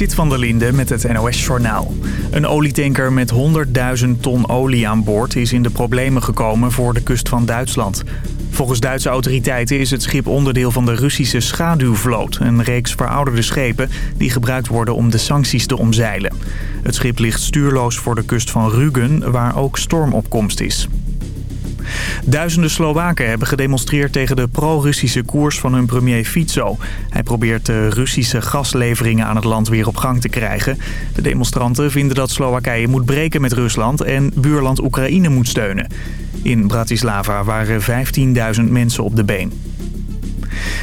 Zit van der Linde met het NOS-journaal. Een olietanker met 100.000 ton olie aan boord is in de problemen gekomen voor de kust van Duitsland. Volgens Duitse autoriteiten is het schip onderdeel van de Russische schaduwvloot. Een reeks verouderde schepen die gebruikt worden om de sancties te omzeilen. Het schip ligt stuurloos voor de kust van Rügen, waar ook stormopkomst is. Duizenden Slowaken hebben gedemonstreerd tegen de pro-Russische koers van hun premier Fico. Hij probeert de Russische gasleveringen aan het land weer op gang te krijgen. De demonstranten vinden dat Slowakije moet breken met Rusland en buurland Oekraïne moet steunen. In Bratislava waren 15.000 mensen op de been.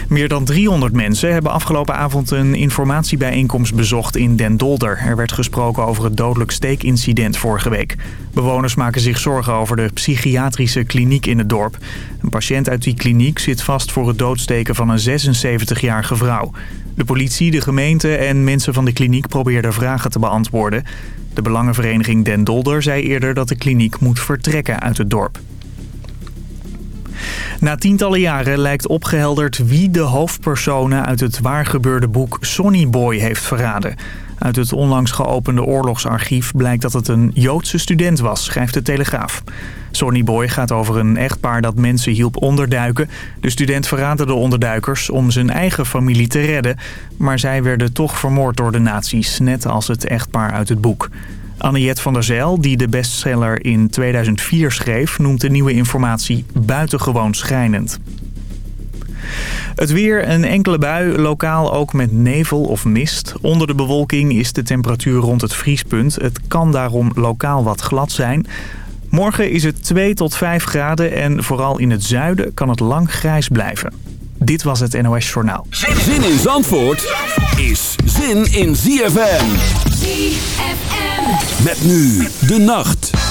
Meer dan 300 mensen hebben afgelopen avond een informatiebijeenkomst bezocht in Den Dolder. Er werd gesproken over het dodelijk steekincident vorige week. Bewoners maken zich zorgen over de psychiatrische kliniek in het dorp. Een patiënt uit die kliniek zit vast voor het doodsteken van een 76-jarige vrouw. De politie, de gemeente en mensen van de kliniek probeerden vragen te beantwoorden. De Belangenvereniging Den Dolder zei eerder dat de kliniek moet vertrekken uit het dorp. Na tientallen jaren lijkt opgehelderd wie de hoofdpersonen uit het waargebeurde boek Sonny Boy heeft verraden. Uit het onlangs geopende oorlogsarchief blijkt dat het een Joodse student was, schrijft de Telegraaf. Sonny Boy gaat over een echtpaar dat mensen hielp onderduiken. De student verraadde de onderduikers om zijn eigen familie te redden. Maar zij werden toch vermoord door de nazi's, net als het echtpaar uit het boek. Anniette van der Zijl, die de bestseller in 2004 schreef... noemt de nieuwe informatie buitengewoon schrijnend. Het weer, een enkele bui, lokaal ook met nevel of mist. Onder de bewolking is de temperatuur rond het vriespunt. Het kan daarom lokaal wat glad zijn. Morgen is het 2 tot 5 graden en vooral in het zuiden kan het lang grijs blijven. Dit was het NOS Journaal. Zin in Zandvoort is zin in ZFM. Met nu de nacht.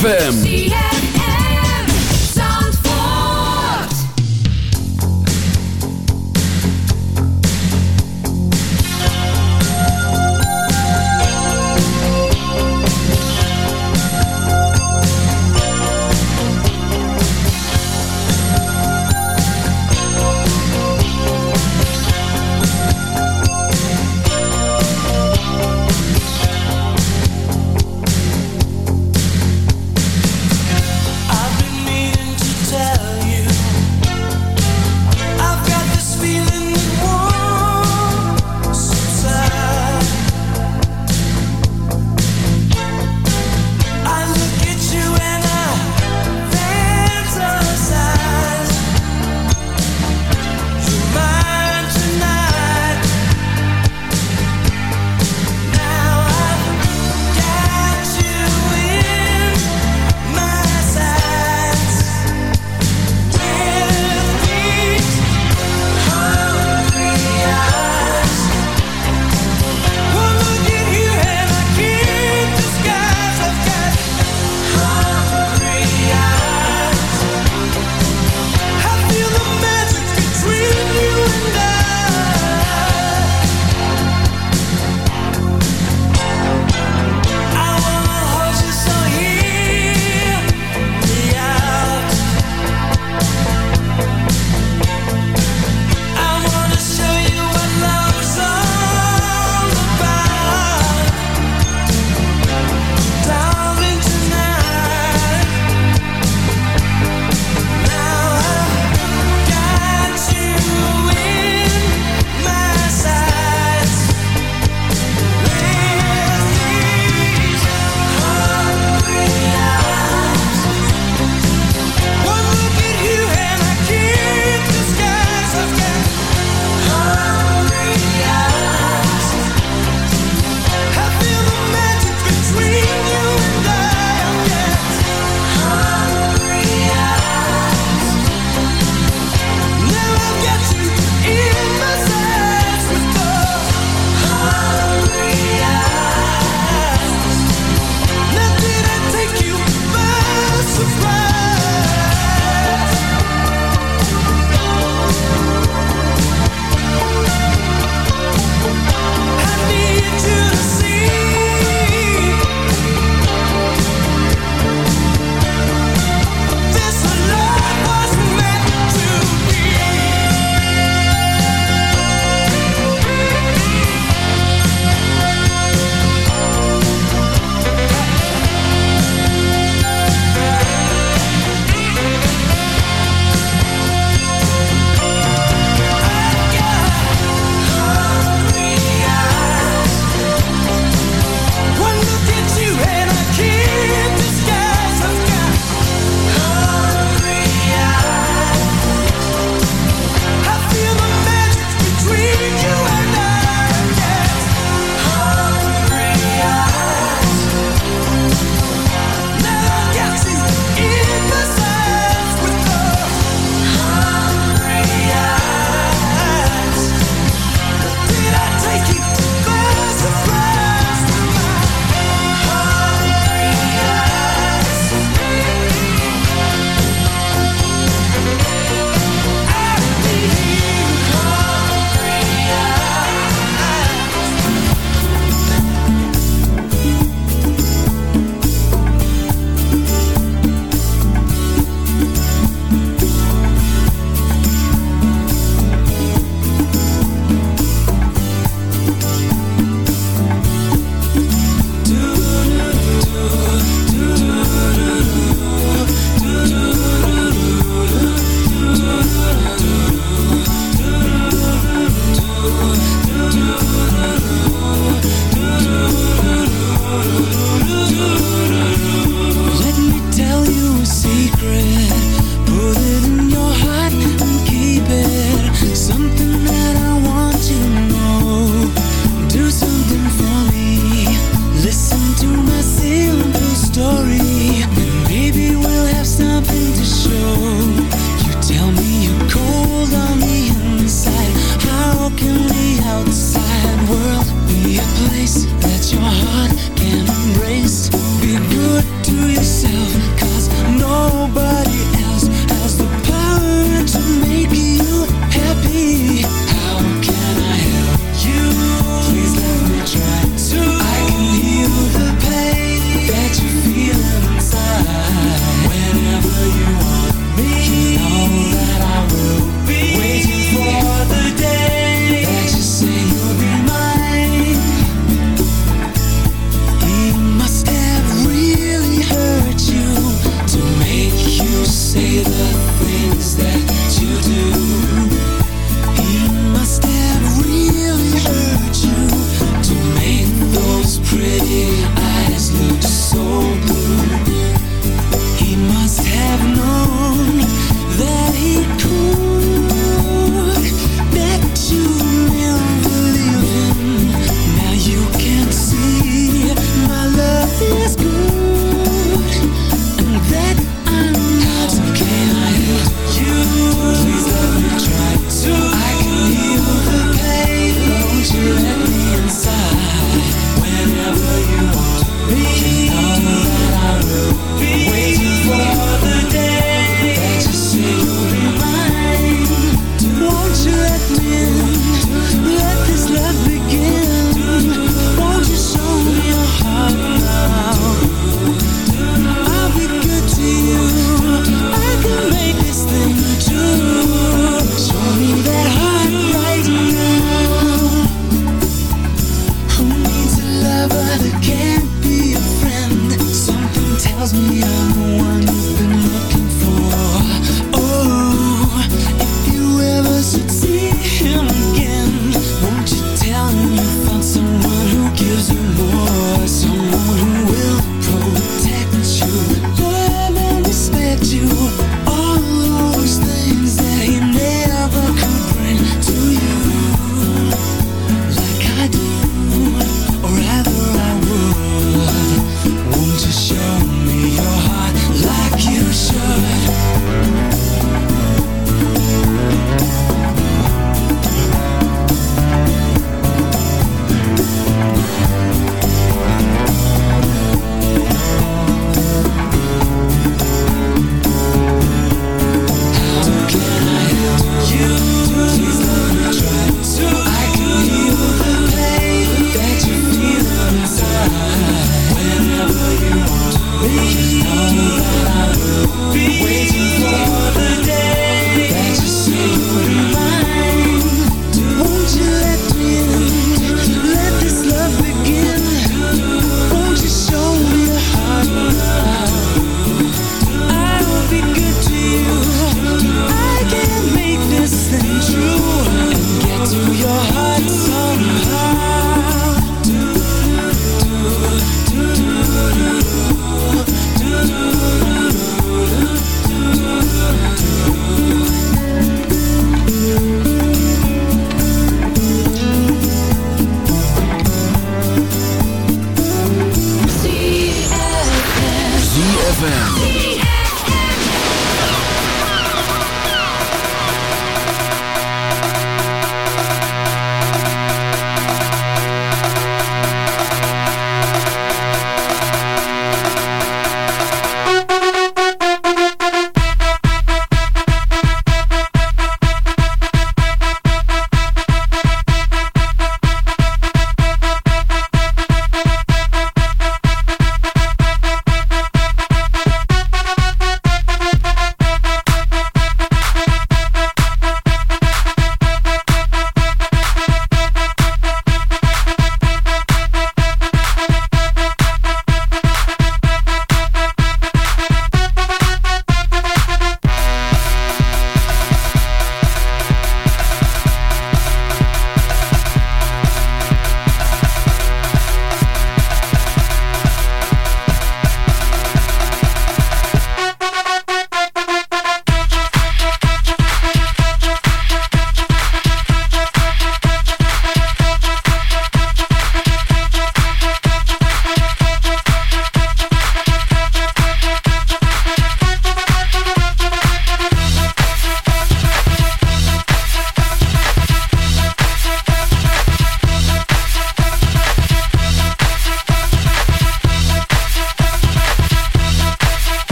ZFM.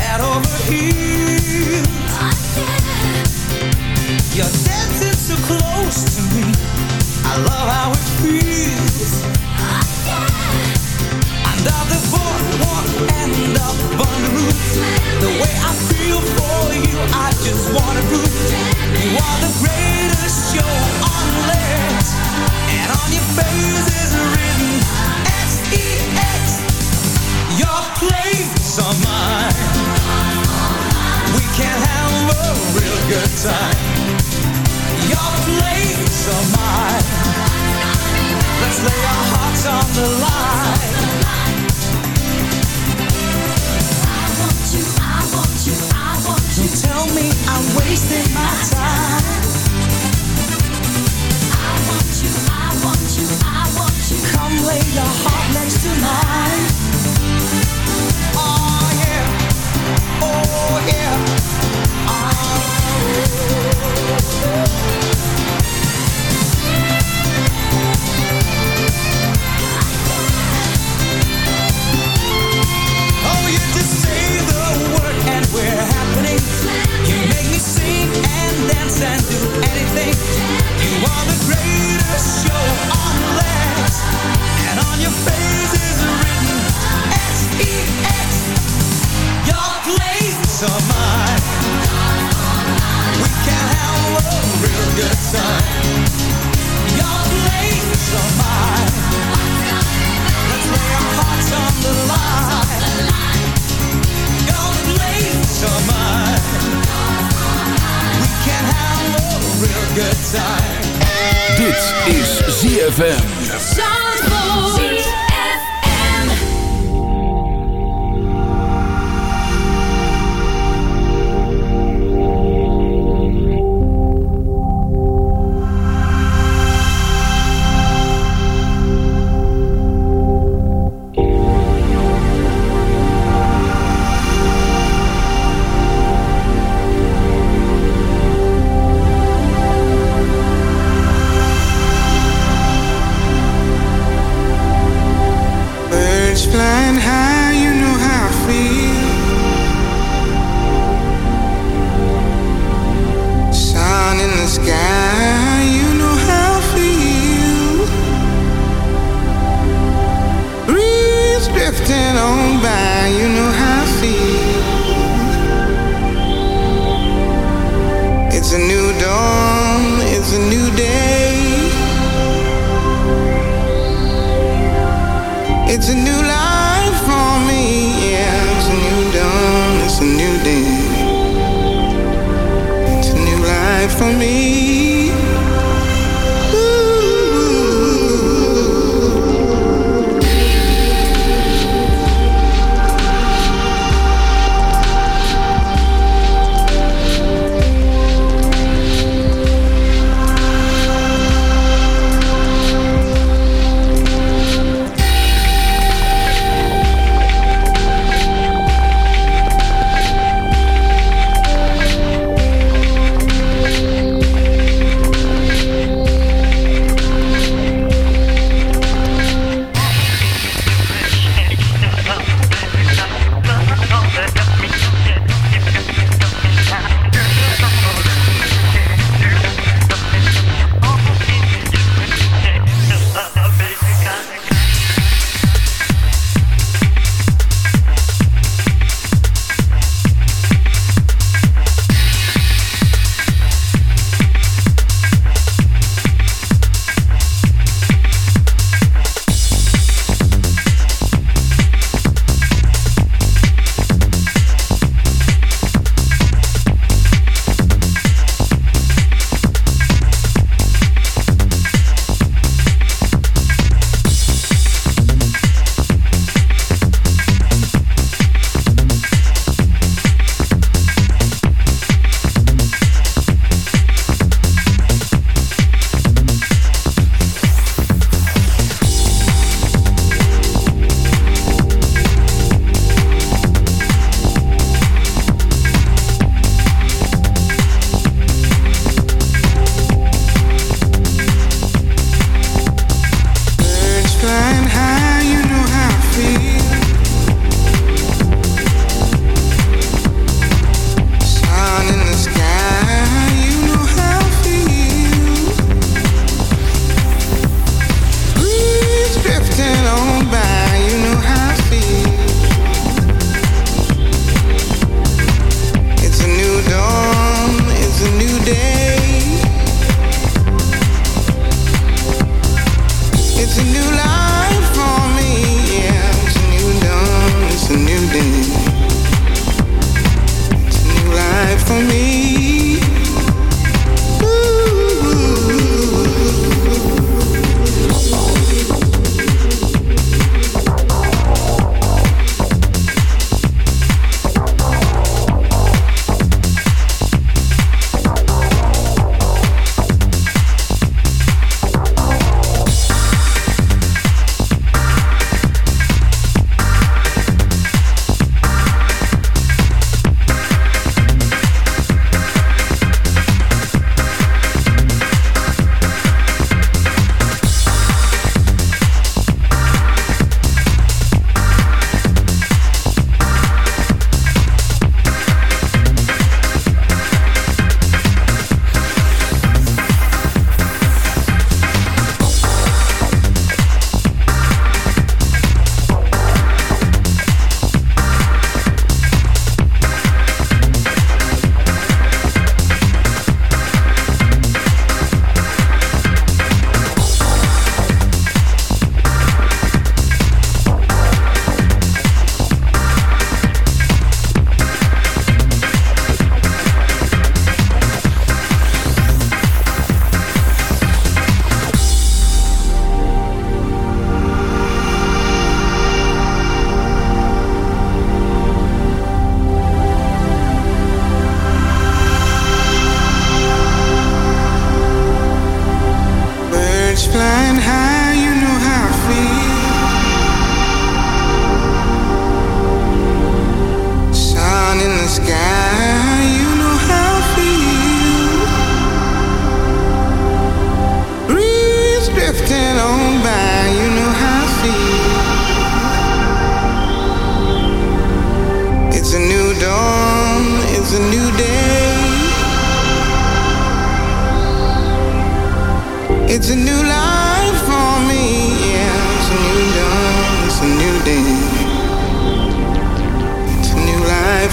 head over heels. You're dancing so close to me. I love how it feels. Oh, yeah.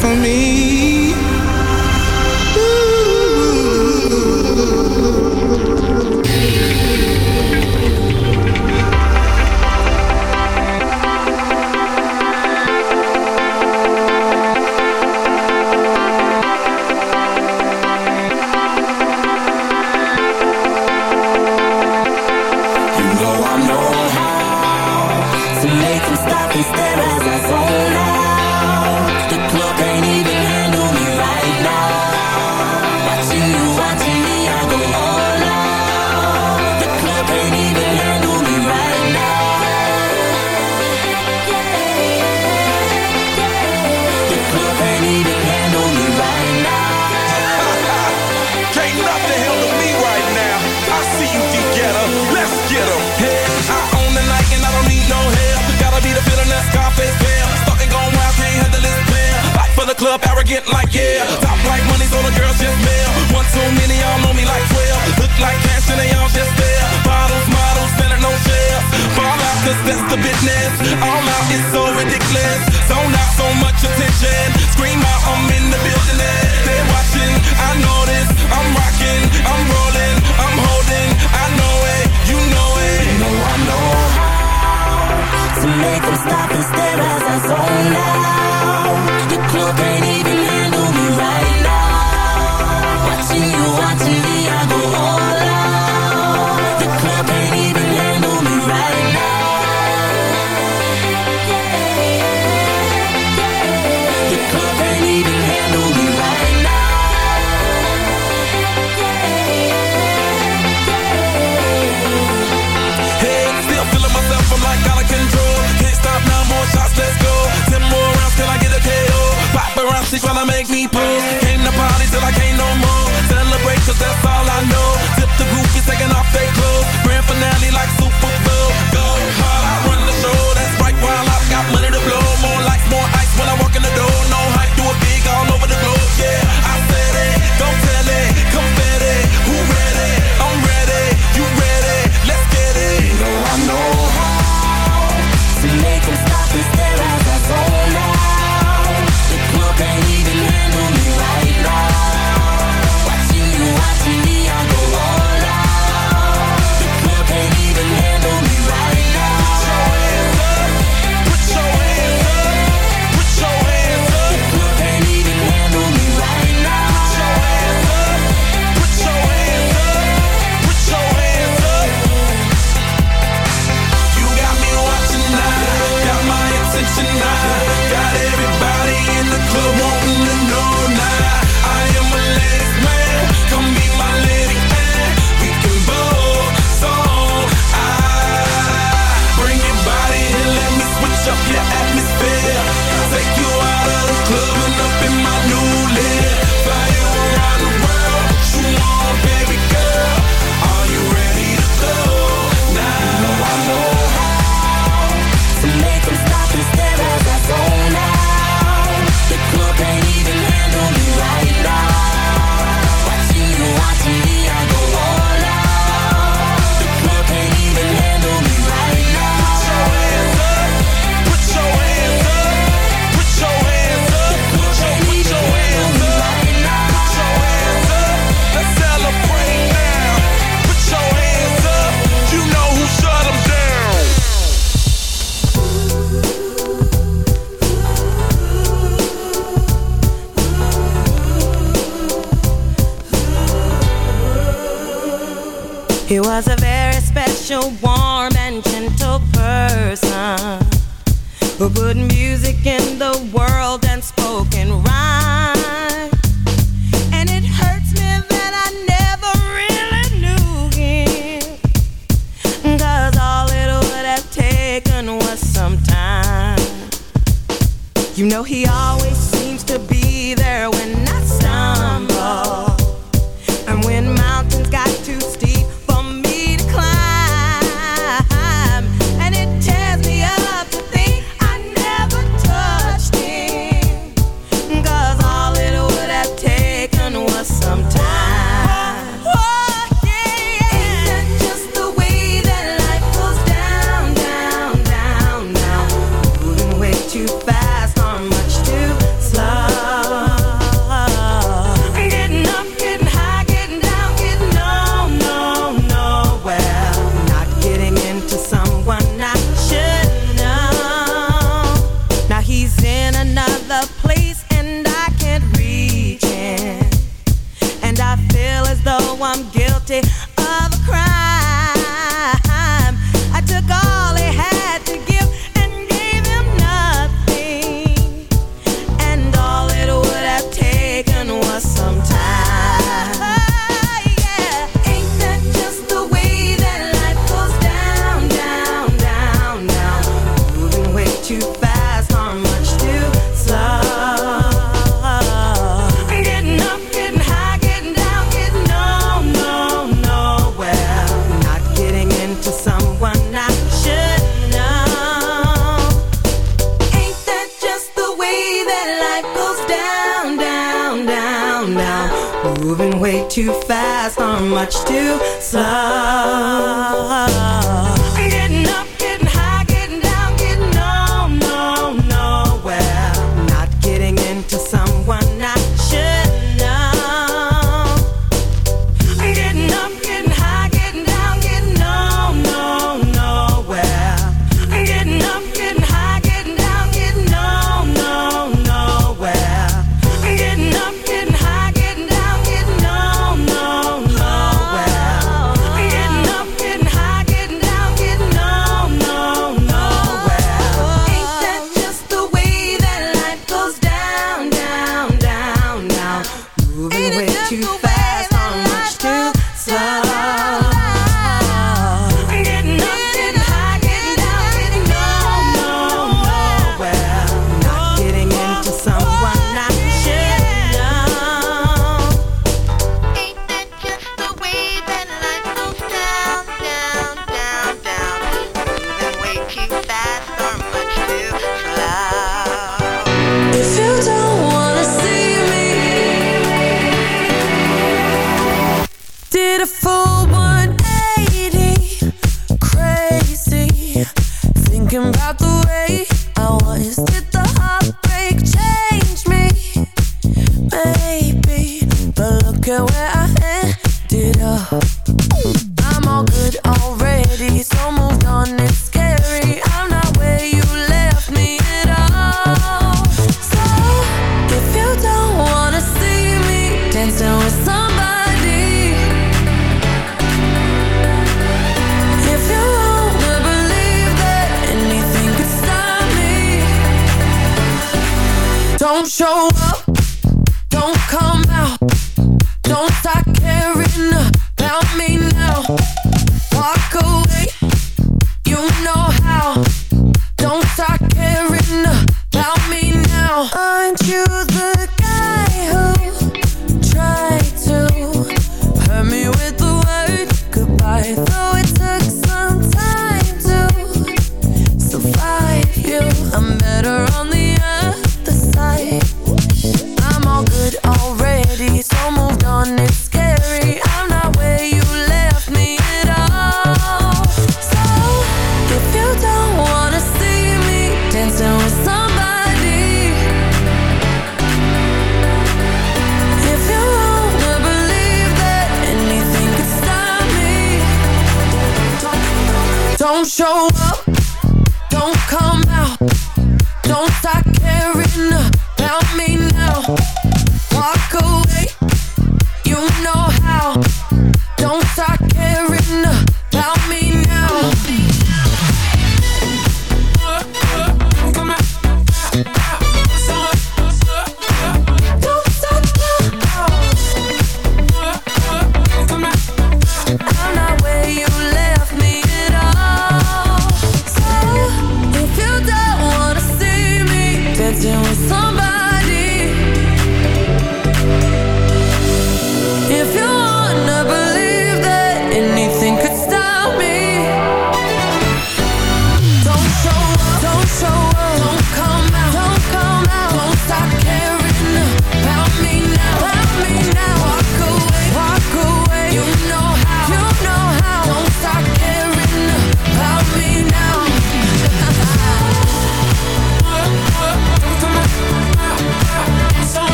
for me. people. Came to party till I came good music